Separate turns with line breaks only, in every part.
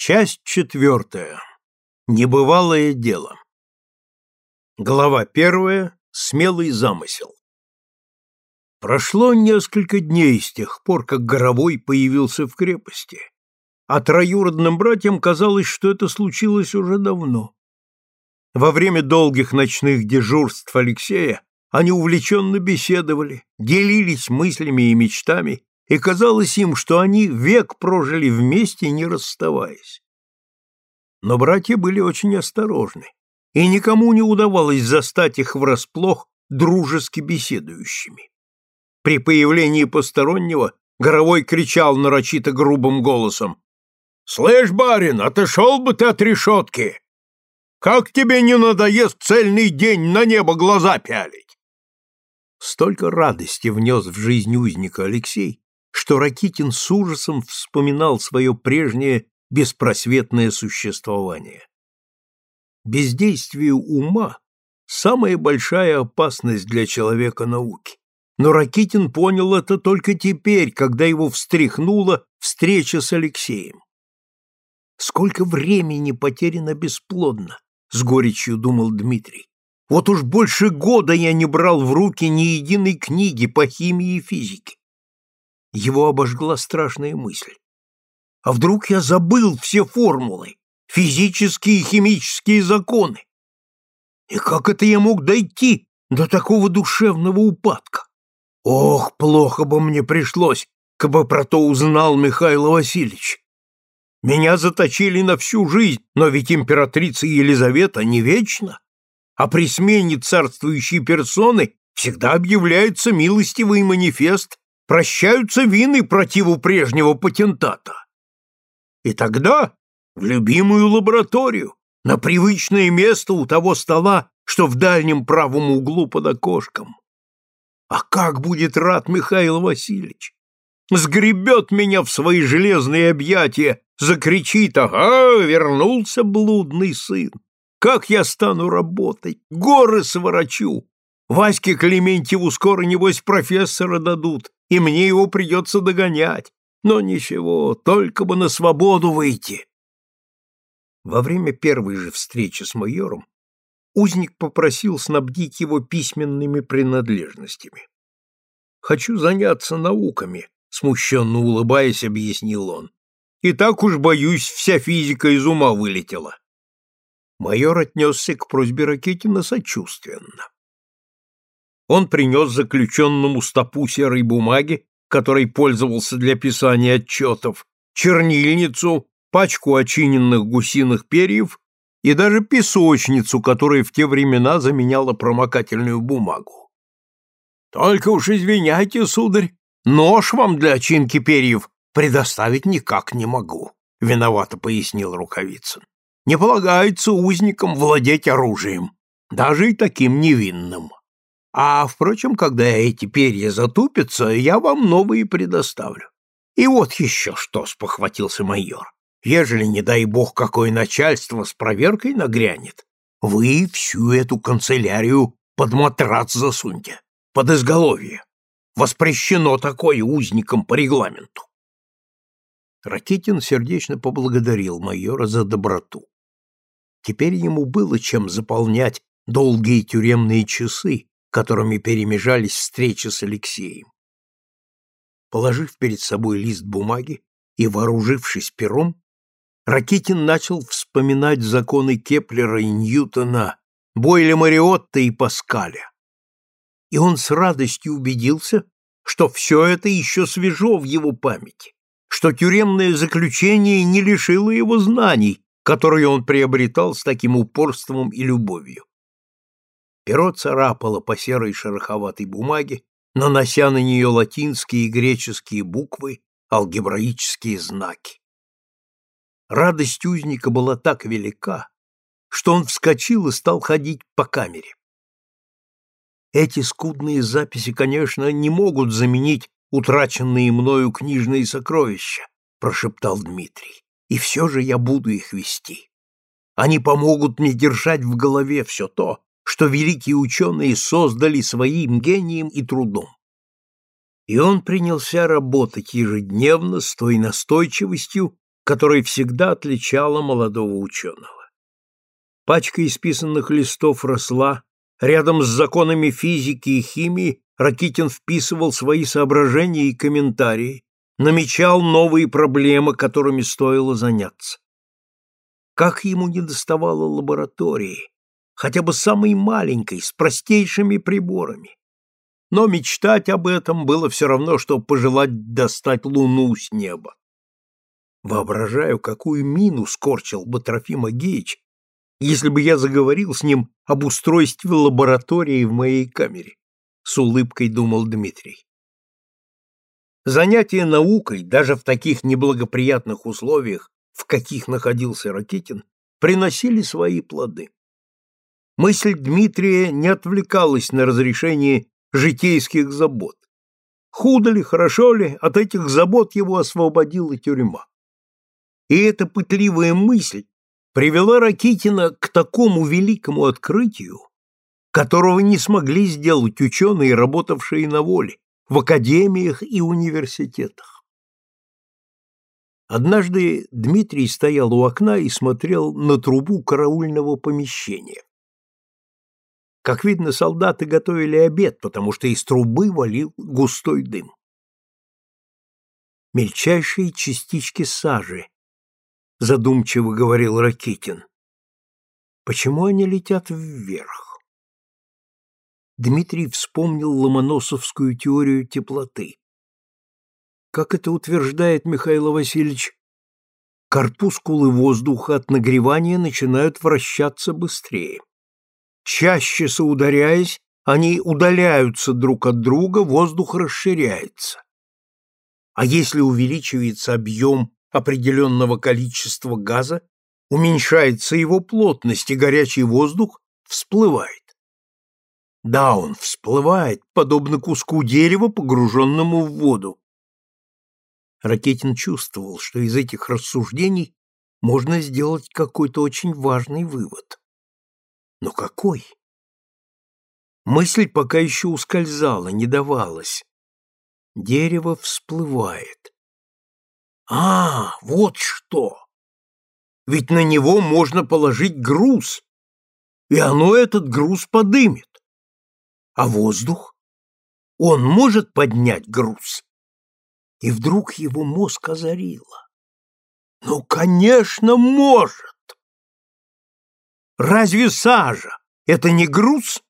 Часть четвертая. Небывалое дело. Глава первая. Смелый замысел. Прошло несколько дней с тех пор, как Горовой появился в крепости, а троюродным братьям казалось, что это случилось уже давно. Во время долгих ночных дежурств Алексея они увлеченно беседовали, делились мыслями и мечтами, и казалось им, что они век прожили вместе, не расставаясь. Но братья были очень осторожны, и никому не удавалось застать их врасплох дружески беседующими. При появлении постороннего Горовой кричал нарочито грубым голосом. «Слышь, барин, отошел бы ты от решетки! Как тебе не надоест цельный день на небо глаза пялить?» Столько радости внес в жизнь узника Алексей, что Ракитин с ужасом вспоминал свое прежнее беспросветное существование. Бездействие ума – самая большая опасность для человека науки. Но Ракитин понял это только теперь, когда его встряхнула встреча с Алексеем. Сколько времени потеряно бесплодно, с горечью думал Дмитрий. Вот уж больше года я не брал в руки ни единой книги по химии и физике. Его обожгла страшная мысль. А вдруг я забыл все формулы, физические и химические законы? И как это я мог дойти до такого душевного упадка? Ох, плохо бы мне пришлось, бы про то узнал Михаил Васильевич. Меня заточили на всю жизнь, но ведь императрица Елизавета не вечна, а при смене царствующей персоны всегда объявляется милостивый манифест прощаются вины противу прежнего патентата. И тогда в любимую лабораторию, на привычное место у того стола, что в дальнем правом углу под окошком. А как будет рад Михаил Васильевич! Сгребет меня в свои железные объятия, закричит «Ага, вернулся блудный сын! Как я стану работать? Горы сворочу! Ваське Клементьеву скоро, небось, профессора дадут, и мне его придется догонять. Но ничего, только бы на свободу выйти. Во время первой же встречи с майором узник попросил снабдить его письменными принадлежностями. «Хочу заняться науками», — смущенно улыбаясь, объяснил он. «И так уж, боюсь, вся физика из ума вылетела». Майор отнесся к просьбе Ракетина сочувственно он принес заключенному стопу серой бумаги, которой пользовался для писания отчетов, чернильницу, пачку очиненных гусиных перьев и даже песочницу, которая в те времена заменяла промокательную бумагу. «Только уж извиняйте, сударь, нож вам для очинки перьев предоставить никак не могу», — виновато пояснил Рукавицын. «Не полагается узникам владеть оружием, даже и таким невинным». А, впрочем, когда эти перья затупятся, я вам новые предоставлю. И вот еще что, — спохватился майор. Ежели, не дай бог, какое начальство с проверкой нагрянет, вы всю эту канцелярию под матрац засуньте, под изголовье. Воспрещено такое узникам по регламенту. Ракитин сердечно поблагодарил майора за доброту. Теперь ему было чем заполнять долгие тюремные часы, которыми перемежались встречи с Алексеем. Положив перед собой лист бумаги и вооружившись пером, Ракитин начал вспоминать законы Кеплера и Ньютона, Бойля Мариотта и Паскаля. И он с радостью убедился, что все это еще свежо в его памяти, что тюремное заключение не лишило его знаний, которые он приобретал с таким упорством и любовью. Перо царапало по серой шероховатой бумаге, нанося на нее латинские и греческие буквы, алгебраические знаки. Радость узника была так велика, что он вскочил и стал ходить по камере. Эти скудные записи, конечно, не могут заменить утраченные мною книжные сокровища, прошептал Дмитрий. И все же я буду их вести. Они помогут мне держать в голове все то, что великие ученые создали своим гением и трудом. И он принялся работать ежедневно с той настойчивостью, которая всегда отличала молодого ученого. Пачка исписанных листов росла, рядом с законами физики и химии Ракитин вписывал свои соображения и комментарии, намечал новые проблемы, которыми стоило заняться. Как ему не доставало лаборатории, хотя бы самой маленькой, с простейшими приборами. Но мечтать об этом было все равно, что пожелать достать луну с неба. Воображаю, какую мину скорчил бы Трофим Агеич, если бы я заговорил с ним об устройстве лаборатории в моей камере, с улыбкой думал Дмитрий. Занятия наукой, даже в таких неблагоприятных условиях, в каких находился Ракитин, приносили свои плоды. Мысль Дмитрия не отвлекалась на разрешение житейских забот. Худо ли, хорошо ли, от этих забот его освободила тюрьма. И эта пытливая мысль привела Ракитина к такому великому открытию, которого не смогли сделать ученые, работавшие на воле, в академиях и университетах. Однажды Дмитрий стоял у окна и смотрел на трубу караульного помещения. Как видно, солдаты готовили обед, потому что из трубы валил густой дым. Мельчайшие частички сажи, задумчиво говорил Ракитин. Почему они летят вверх? Дмитрий вспомнил ломоносовскую теорию теплоты. Как это утверждает Михаил Васильевич, корпускулы воздуха от нагревания начинают вращаться быстрее. Чаще соударяясь, они удаляются друг от друга, воздух расширяется. А если увеличивается объем определенного количества газа, уменьшается его плотность, и горячий воздух всплывает. Да, он всплывает, подобно куску дерева, погруженному в воду. Ракетин чувствовал, что из этих рассуждений можно сделать какой-то очень важный вывод. Но какой? Мысль пока еще ускользала, не давалась. Дерево всплывает. А, вот что! Ведь на него можно положить груз, и оно этот груз подымет. А воздух? Он может поднять груз? И вдруг его мозг озарило. Ну, конечно, может! Разве сажа — это не груз?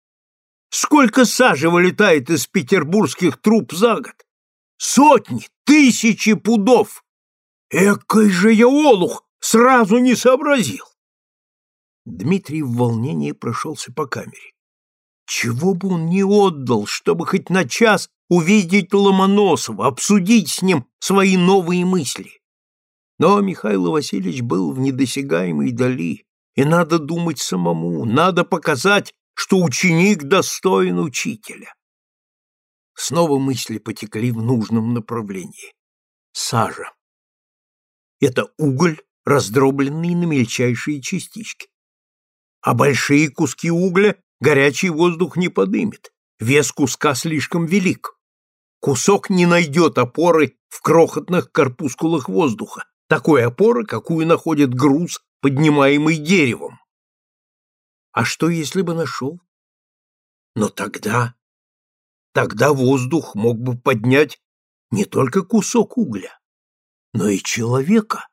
Сколько сажи вылетает из петербургских труб за год? Сотни, тысячи пудов! Экой же я олух, сразу не сообразил! Дмитрий в волнении прошелся по камере. Чего бы он не отдал, чтобы хоть на час увидеть Ломоносова, обсудить с ним свои новые мысли. Но Михаил Васильевич был в недосягаемой дали, и надо думать самому, надо показать, что ученик достоин учителя. Снова мысли потекли в нужном направлении. Сажа. Это уголь, раздробленный на мельчайшие частички. А большие куски угля горячий воздух не подымет, вес куска слишком велик. Кусок не найдет опоры в крохотных корпускулах воздуха, такой опоры, какую находит груз поднимаемый деревом. А что, если бы нашел? Но тогда... Тогда воздух мог бы поднять не только кусок угля, но и человека.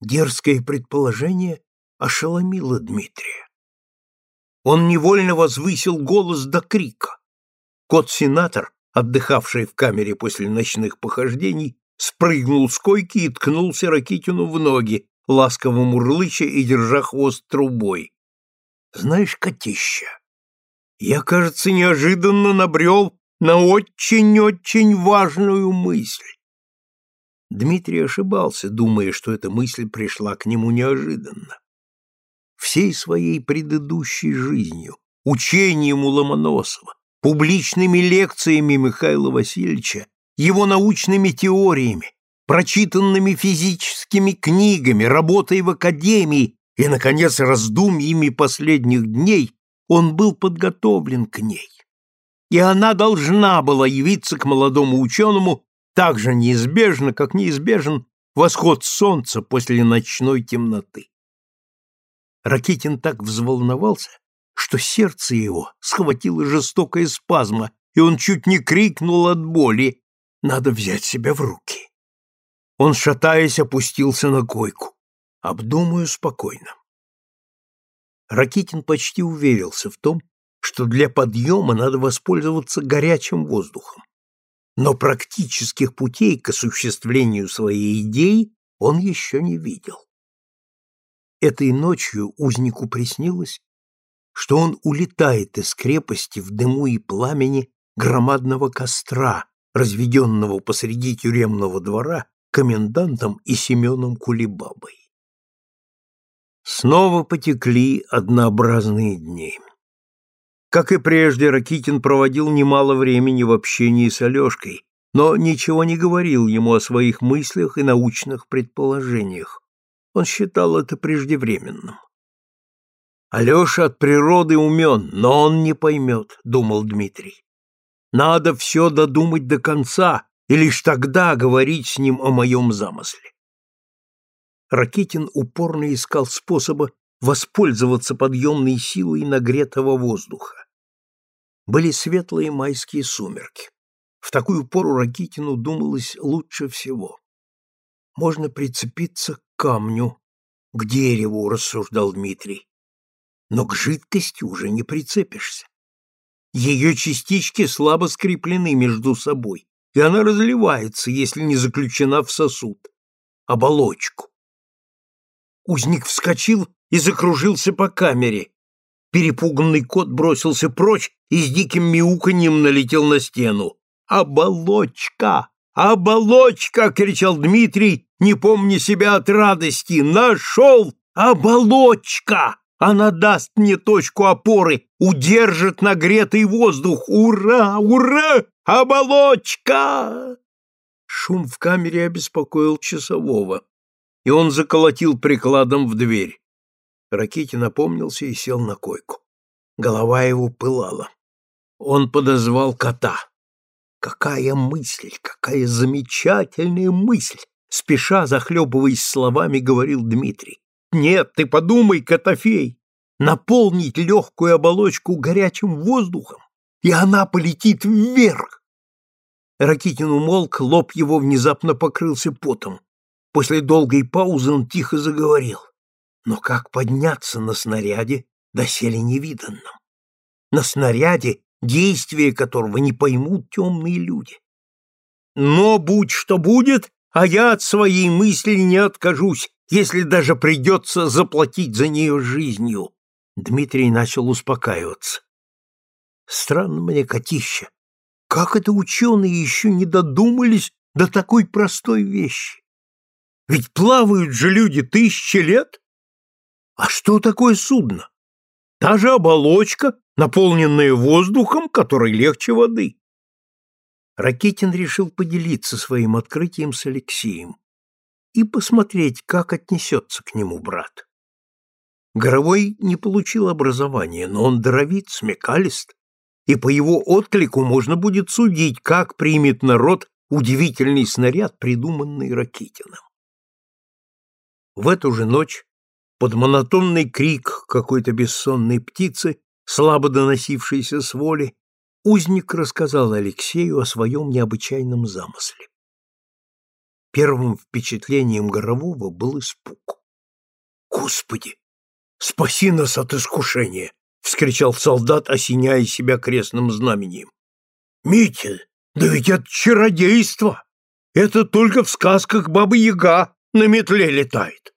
Дерзкое предположение ошеломило Дмитрия. Он невольно возвысил голос до крика. Кот-сенатор, отдыхавший в камере после ночных похождений, спрыгнул с койки и ткнулся Ракитину в ноги, ласково мурлыча и держа хвост трубой. «Знаешь, котища, я, кажется, неожиданно набрел на очень-очень важную мысль». Дмитрий ошибался, думая, что эта мысль пришла к нему неожиданно. Всей своей предыдущей жизнью, учением у Ломоносова, публичными лекциями Михаила Васильевича, его научными теориями, прочитанными физическими книгами, работой в академии и, наконец, раздумьями последних дней, он был подготовлен к ней. И она должна была явиться к молодому ученому так же неизбежно, как неизбежен восход солнца после ночной темноты. Ракитин так взволновался, что сердце его схватило жестокая спазма, и он чуть не крикнул от боли «Надо взять себя в руки». Он, шатаясь, опустился на койку. Обдумаю спокойно. Ракитин почти уверился в том, что для подъема надо воспользоваться горячим воздухом. Но практических путей к осуществлению своей идеи он еще не видел. Этой ночью узнику приснилось, что он улетает из крепости в дыму и пламени громадного костра, разведенного посреди тюремного двора комендантом и Семеном Кулебабой. Снова потекли однообразные дни. Как и прежде, Ракитин проводил немало времени в общении с Алешкой, но ничего не говорил ему о своих мыслях и научных предположениях. Он считал это преждевременным. Алеша от природы умен, но он не поймет, думал Дмитрий. Надо все додумать до конца, и лишь тогда говорить с ним о моем замысле. Ракитин упорно искал способа воспользоваться подъемной силой нагретого воздуха. Были светлые майские сумерки. В такую пору Ракитину думалось лучше всего. Можно прицепиться к камню, к дереву, рассуждал Дмитрий. Но к жидкости уже не прицепишься. Ее частички слабо скреплены между собой, и она разливается, если не заключена в сосуд, оболочку. Узник вскочил и закружился по камере. Перепуганный кот бросился прочь и с диким мяуканьем налетел на стену. «Оболочка! Оболочка!» — кричал Дмитрий, не помня себя от радости. «Нашел! Оболочка! Она даст мне точку опоры, удержит нагретый воздух! Ура! Ура! Оболочка!» Шум в камере обеспокоил часового и он заколотил прикладом в дверь. Ракитин напомнился и сел на койку. Голова его пылала. Он подозвал кота. Какая мысль, какая замечательная мысль! Спеша, захлебываясь словами, говорил Дмитрий. Нет, ты подумай, Котофей, наполнить легкую оболочку горячим воздухом, и она полетит вверх. Ракитин умолк, лоб его внезапно покрылся потом. После долгой паузы он тихо заговорил. Но как подняться на снаряде, доселе невиданном? На снаряде, действие которого не поймут темные люди. Но будь что будет, а я от своей мысли не откажусь, если даже придется заплатить за нее жизнью. Дмитрий начал успокаиваться. Странно мне, котища, как это ученые еще не додумались до такой простой вещи? Ведь плавают же люди тысячи лет. А что такое судно? Та же оболочка, наполненная воздухом, который легче воды. Ракетин решил поделиться своим открытием с Алексеем и посмотреть, как отнесется к нему брат. Горовой не получил образования, но он даровит, смекалист, и по его отклику можно будет судить, как примет народ удивительный снаряд, придуманный Ракитиным. В эту же ночь, под монотонный крик какой-то бессонной птицы, слабо доносившейся с воли, узник рассказал Алексею о своем необычайном замысле. Первым впечатлением Горового был испуг. «Господи, спаси нас от искушения!» — вскричал солдат, осеняя себя крестным знамением. «Митя, да ведь это чародейство! Это только в сказках Бабы-Яга на метле летает.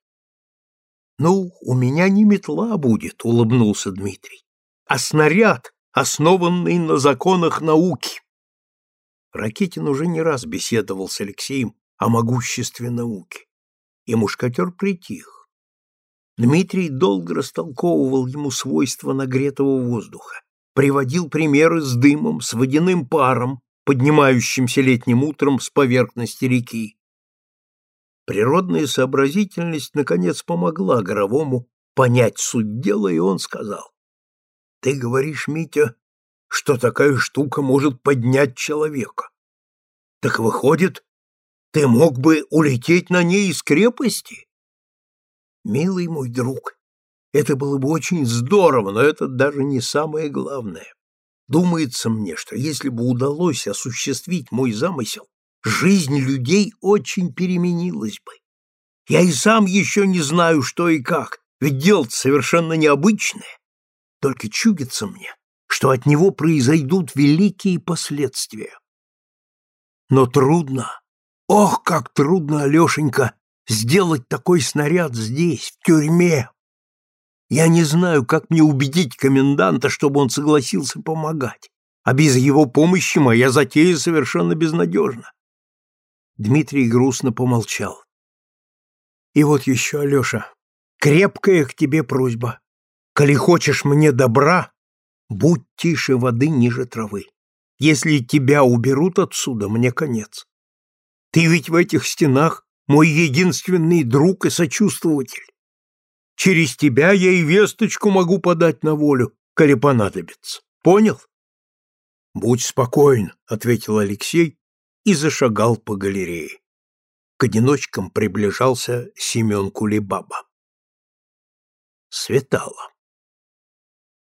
Ну, у меня не метла будет, улыбнулся Дмитрий, а снаряд, основанный на законах науки. Ракетин уже не раз беседовал с Алексеем о могуществе науки, и мушкатер притих. Дмитрий долго растолковывал ему свойства нагретого воздуха, приводил примеры с дымом, с водяным паром, поднимающимся летним утром с поверхности реки, Природная сообразительность наконец помогла Горовому понять суть дела, и он сказал, «Ты говоришь, Митя, что такая штука может поднять человека. Так выходит, Ты мог бы улететь на ней из крепости? Милый мой друг, это было бы очень здорово, но это даже не самое главное. Думается мне, что если бы удалось осуществить мой замысел, жизнь людей очень переменилась бы. Я и сам еще не знаю, что и как, ведь дело совершенно необычное. Только чудится мне, что от него произойдут великие последствия. Но трудно, ох, как трудно, Алешенька, сделать такой снаряд здесь, в тюрьме. Я не знаю, как мне убедить коменданта, чтобы он согласился помогать, а без его помощи моя затея совершенно безнадежна. Дмитрий грустно помолчал. И вот еще, Алеша, крепкая к тебе просьба. Коли хочешь мне добра, будь тише воды ниже травы. Если тебя уберут отсюда, мне конец. Ты ведь в этих стенах мой единственный друг и сочувствователь. Через тебя я и весточку могу подать на волю, коли понадобится. Понял? Будь спокоен, ответил Алексей и зашагал по галерее. К одиночкам приближался Семен Кулебаба. Светало.